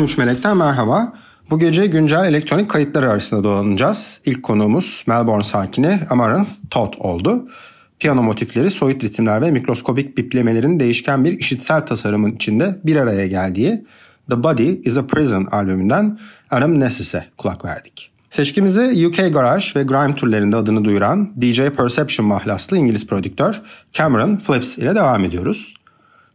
13 Melek'ten merhaba. Bu gece güncel elektronik kayıtları arasında dolanacağız. İlk konuğumuz Melbourne sakini Amaranth Todd oldu. Piyano motifleri, soyut ritimler ve mikroskobik biplemelerin değişken bir işitsel tasarımın içinde bir araya geldiği The Body is a Prison albümünden Adam Nessis'e kulak verdik. Seçkimizi UK Garage ve Grime türlerinde adını duyuran DJ Perception mahlaslı İngiliz prodüktör Cameron Flips ile devam ediyoruz.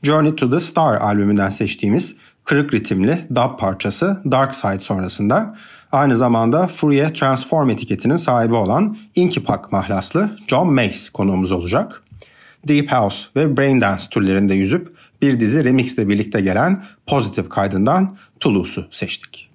Journey to the Star albümünden seçtiğimiz kırık ritimli dub parçası Dark Side sonrasında aynı zamanda Fourier Transform etiketinin sahibi olan Inky Puck mahlaslı John Mace konuğumuz olacak. Deep House ve Brain Dance türlerinde yüzüp bir dizi remixle birlikte gelen Positive kaydından Toulouse'u seçtik.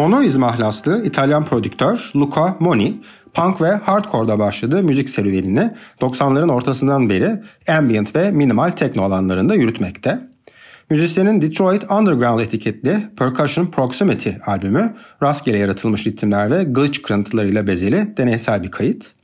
Mono izmahlaslı İtalyan prodüktör Luca Moni, punk ve hardcore'da başladığı müzik serüvenini 90'ların ortasından beri ambient ve minimal techno alanlarında yürütmekte. Müzisyenin Detroit Underground etiketli Percussion Proximity albümü rastgele yaratılmış ritimler ve glitch kırıntılarıyla bezeli deneysel bir kayıt.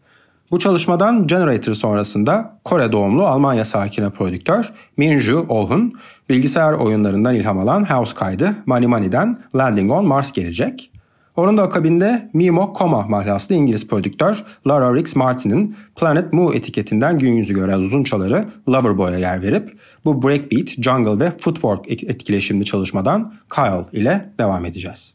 Bu çalışmadan Generator sonrasında Kore doğumlu Almanya sakine prodüktör Minju Ohun bilgisayar oyunlarından ilham alan house kaydı Money Money'den Landing on Mars gelecek. Onun da akabinde Mimo Koma mahlaslı İngiliz prodüktör Lara Rix Martin'in Planet Mu etiketinden gün yüzü gören uzun çaları Loverboy'a yer verip bu breakbeat, jungle ve footwork etkileşimli çalışmadan Kyle ile devam edeceğiz.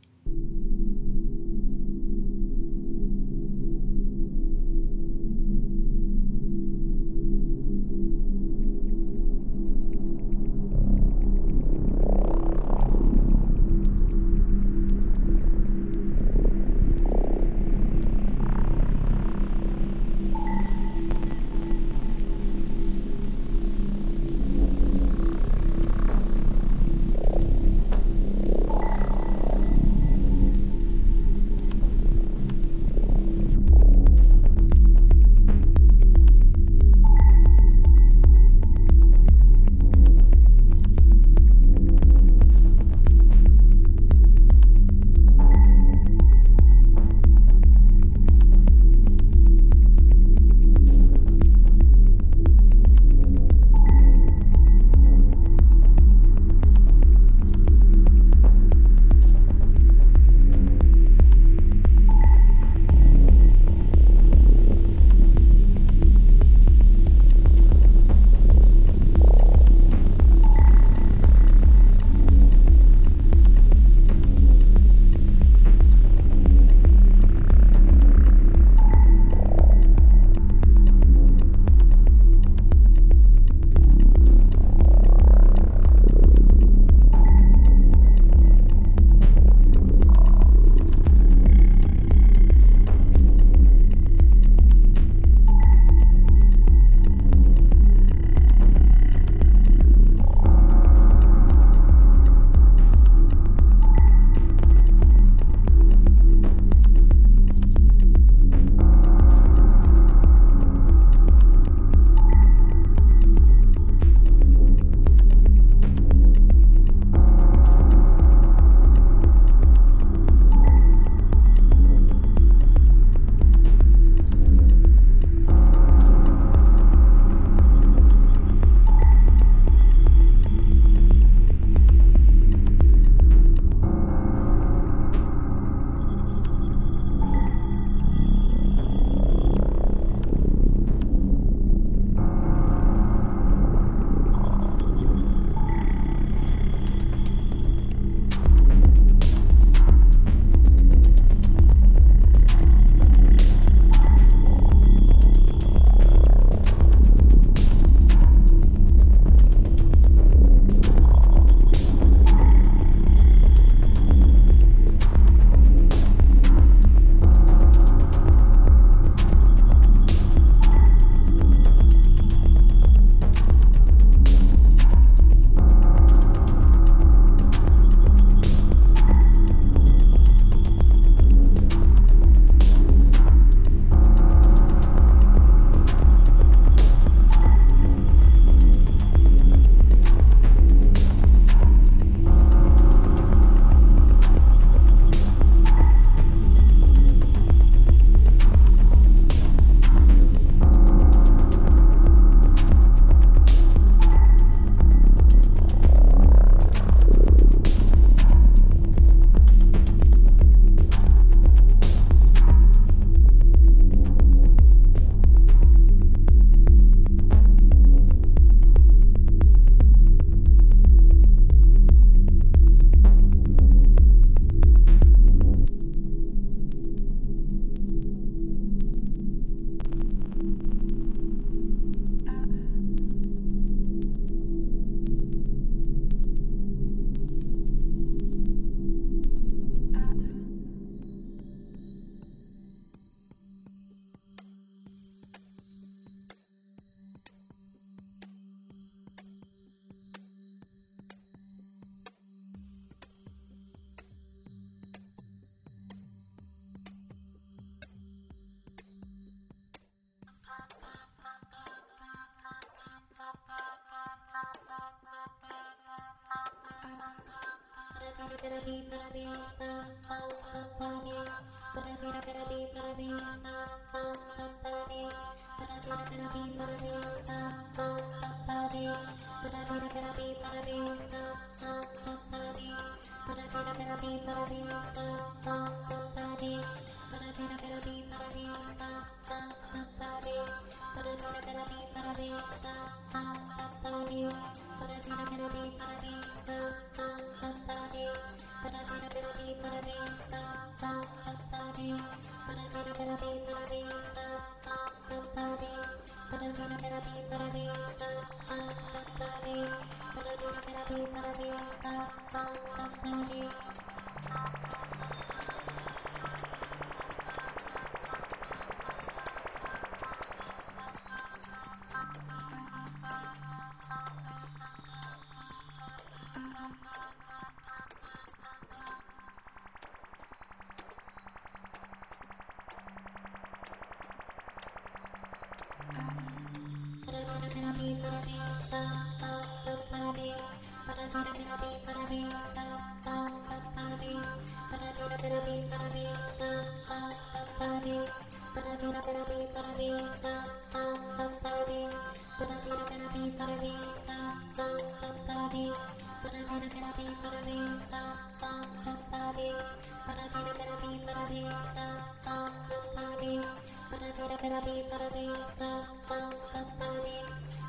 Para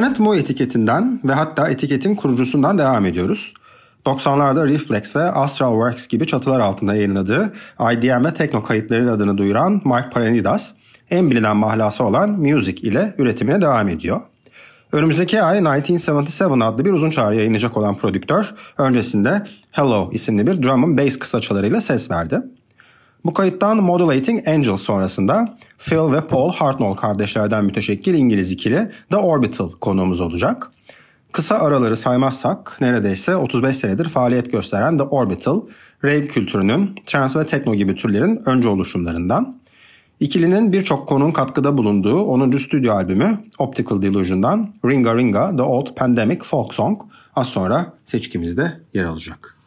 Planet Mu etiketinden ve hatta etiketin kurucusundan devam ediyoruz. 90'larda Reflex ve Astral Works gibi çatılar altında yayınladığı IDM ve tekno kayıtları adını duyuran Mike Parenidas en bilinen mahlası olan Music ile üretimine devam ediyor. Önümüzdeki ay 1977 adlı bir uzun çağrı yayınlayacak olan prodüktör öncesinde Hello isimli bir drum bass kısaçalarıyla ses verdi. Bu kayıttan Modulating Angels sonrasında Phil ve Paul Hartnell kardeşlerden müteşekkil İngiliz ikili The Orbital konuğumuz olacak. Kısa araları saymazsak neredeyse 35 senedir faaliyet gösteren The Orbital, rave kültürünün, trance ve tekno gibi türlerin önce oluşumlarından. İkilinin birçok konunun katkıda bulunduğu 10. stüdyo albümü Optical Delusion'dan Ringa Ringa The Old Pandemic Folk Song az sonra seçkimizde yer alacak.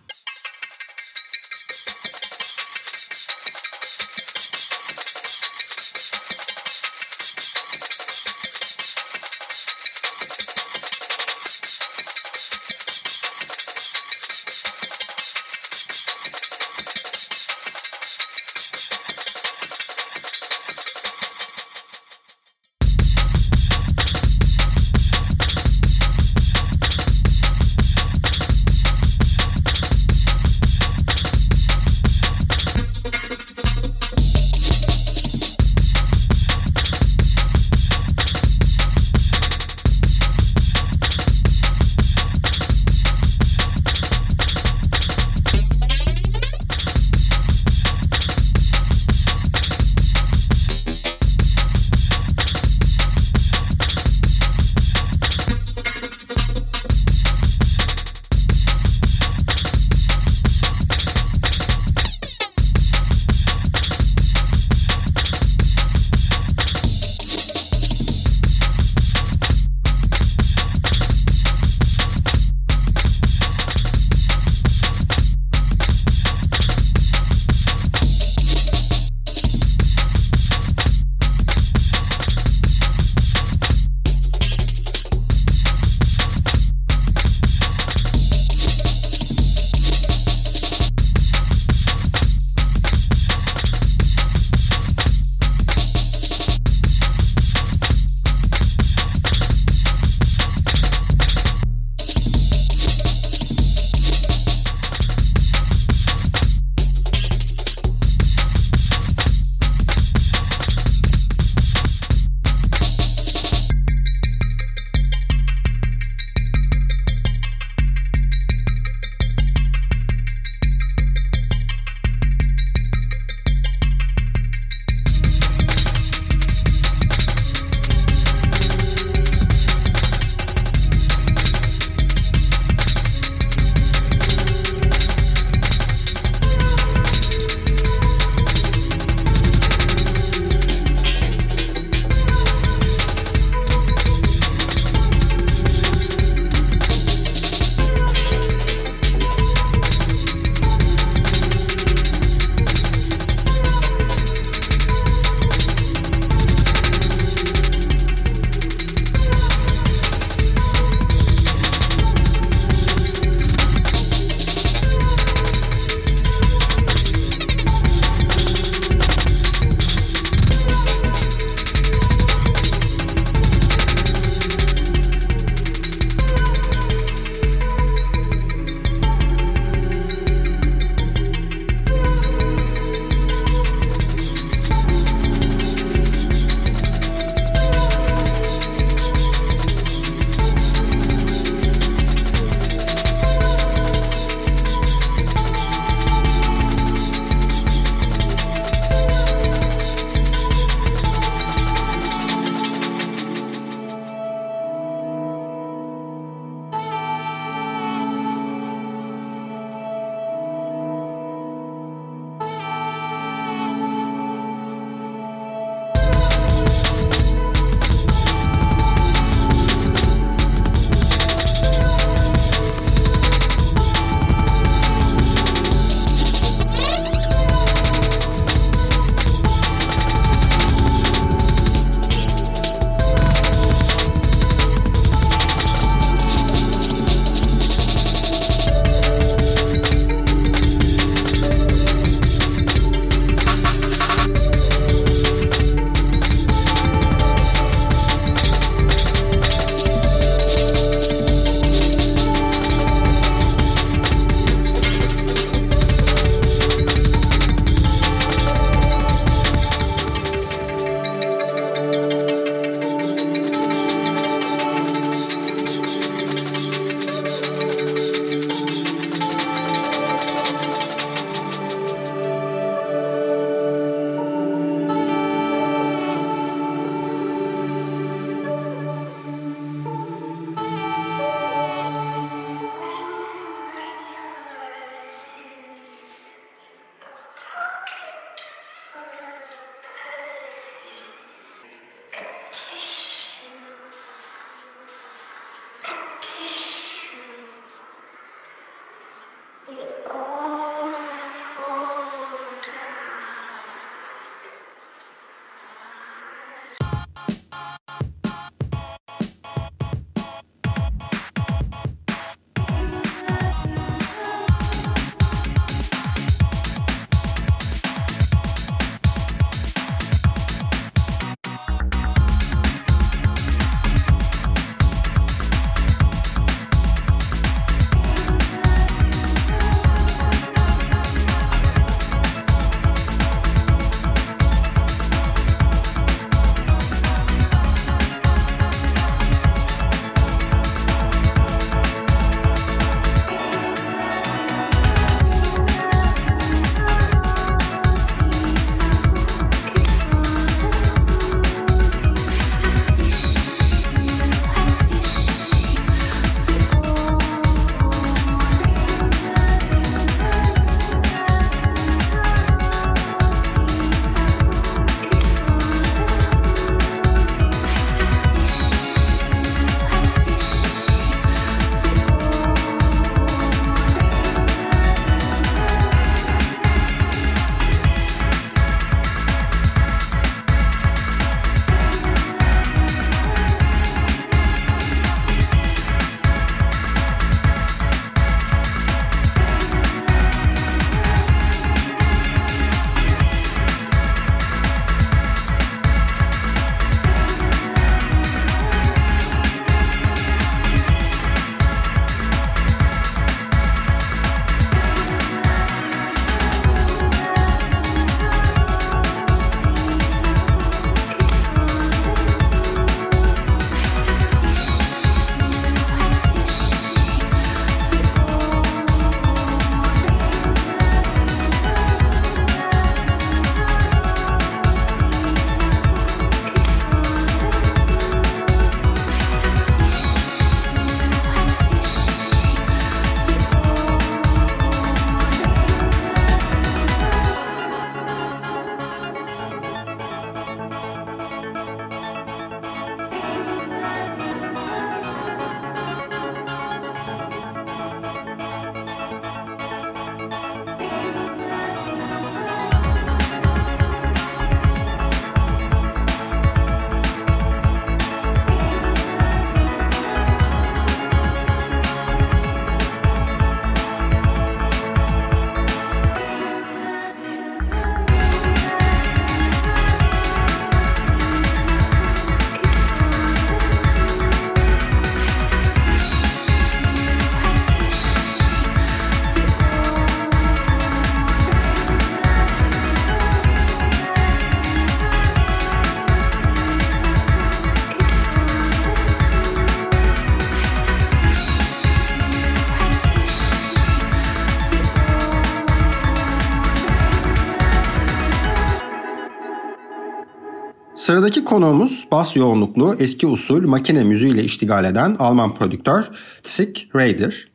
Sıradaki konuğumuz bas yoğunluklu eski usul makine müziğiyle iştigal eden Alman prodüktör Tsik Raider.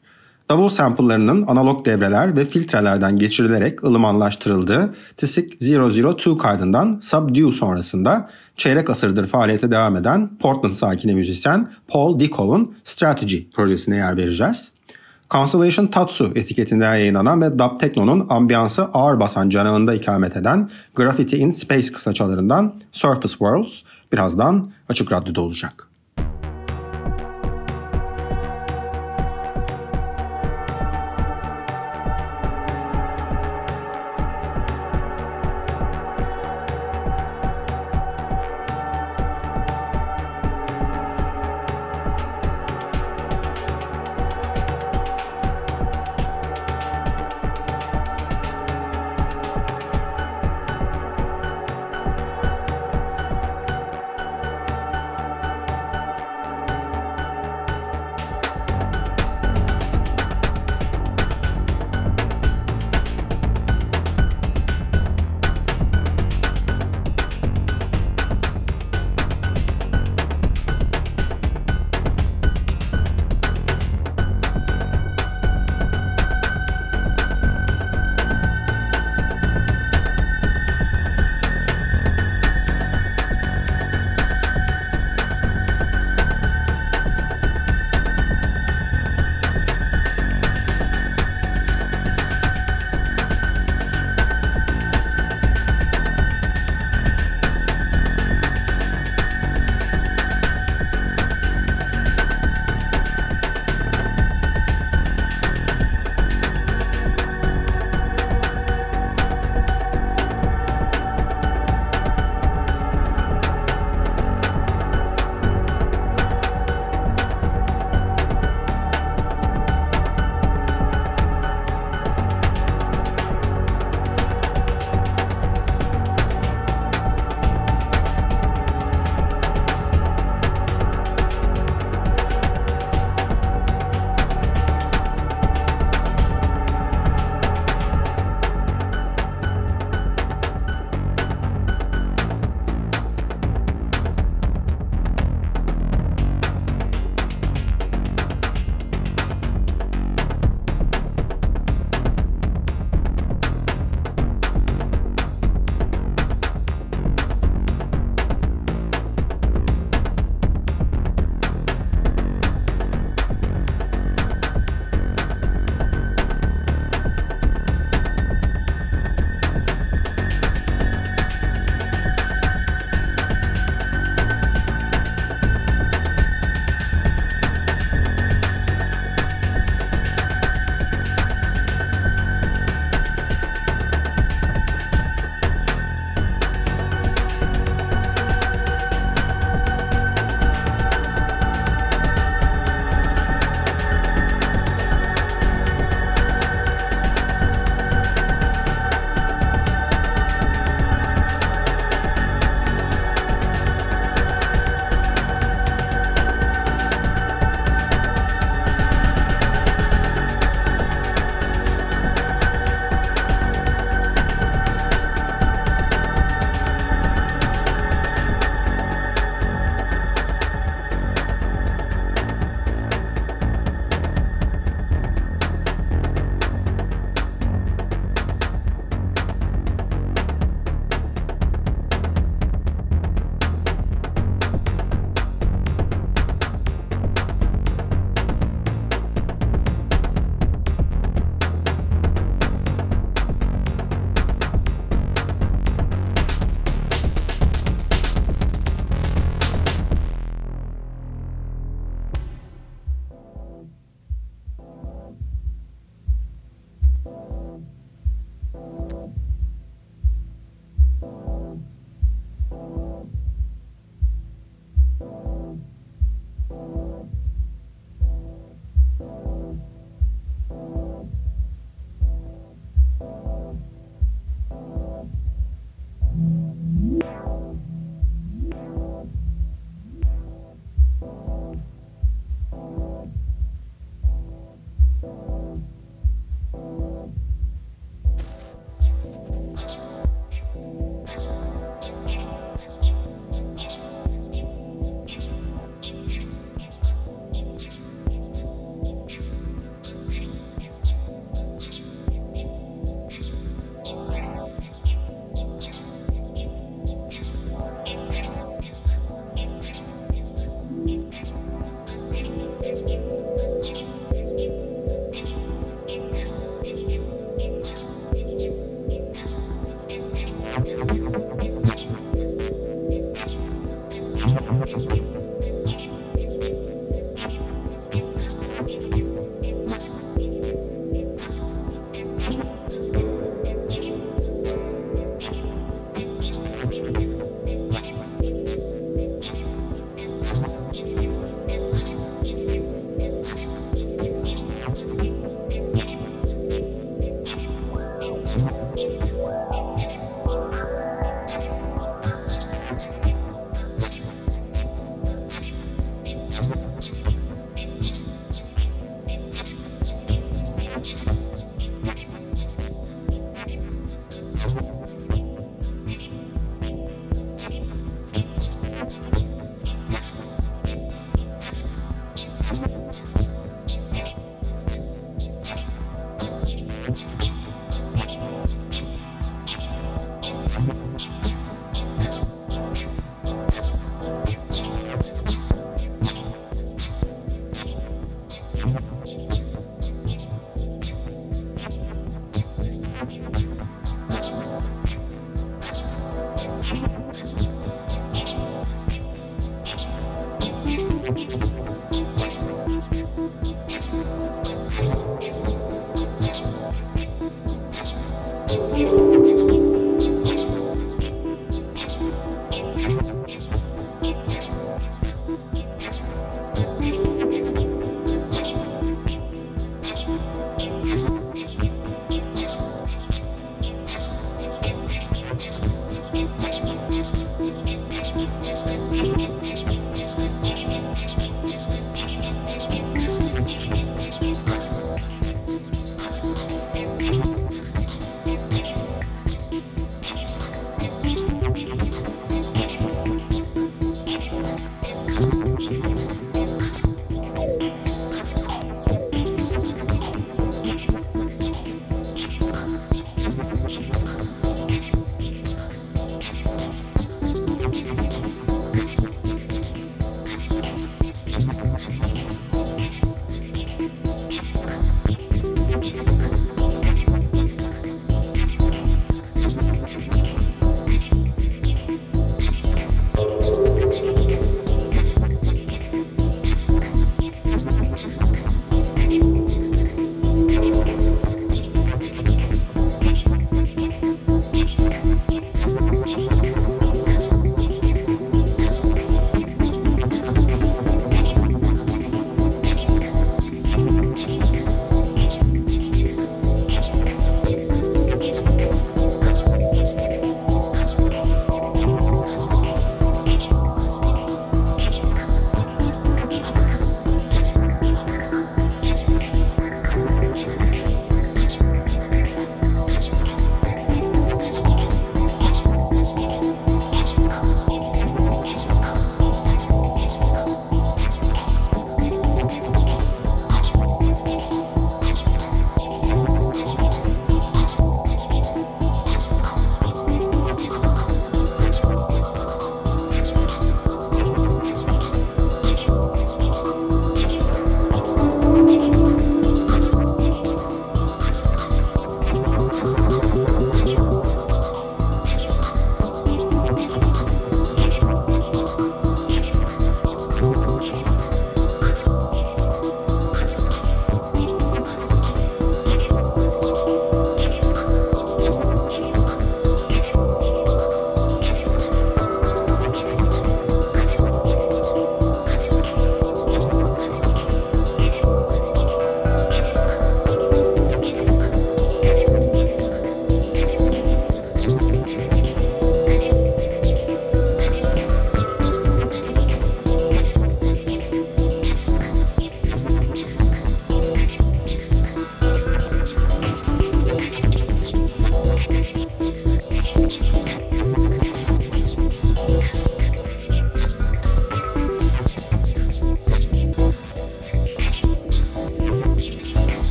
Davul sample'larının analog devreler ve filtrelerden geçirilerek ılımanlaştırıldığı Tsik 002 kaydından Subdue sonrasında çeyrek asırdır faaliyete devam eden Portland sakini müzisyen Paul Dickov'un Strategy projesine yer vereceğiz. Constellation Tatsu etiketinden yayınlanan ve Dub Techno'nun ambiyansı ağır basan canağında ikamet eden Graffiti in Space kısaçalarından Surface Worlds birazdan Açık Radyo'da olacak.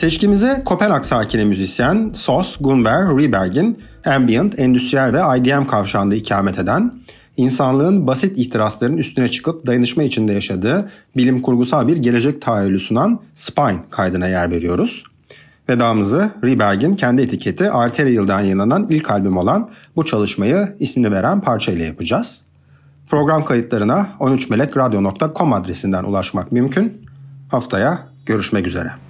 Seçkimize Kopenhag sakini müzisyen Sos Gunber Rieberg'in ambient, endüstriyel ve IDM kavşağında ikamet eden, insanlığın basit ihtirasların üstüne çıkıp dayanışma içinde yaşadığı bilim kurgusal bir gelecek tahayyülü sunan Spine kaydına yer veriyoruz. Vedamızı Rieberg'in kendi etiketi Arterial'dan yayınlanan ilk albüm olan bu çalışmayı ismini veren parçayla yapacağız. Program kayıtlarına 13melekradyo.com adresinden ulaşmak mümkün. Haftaya görüşmek üzere.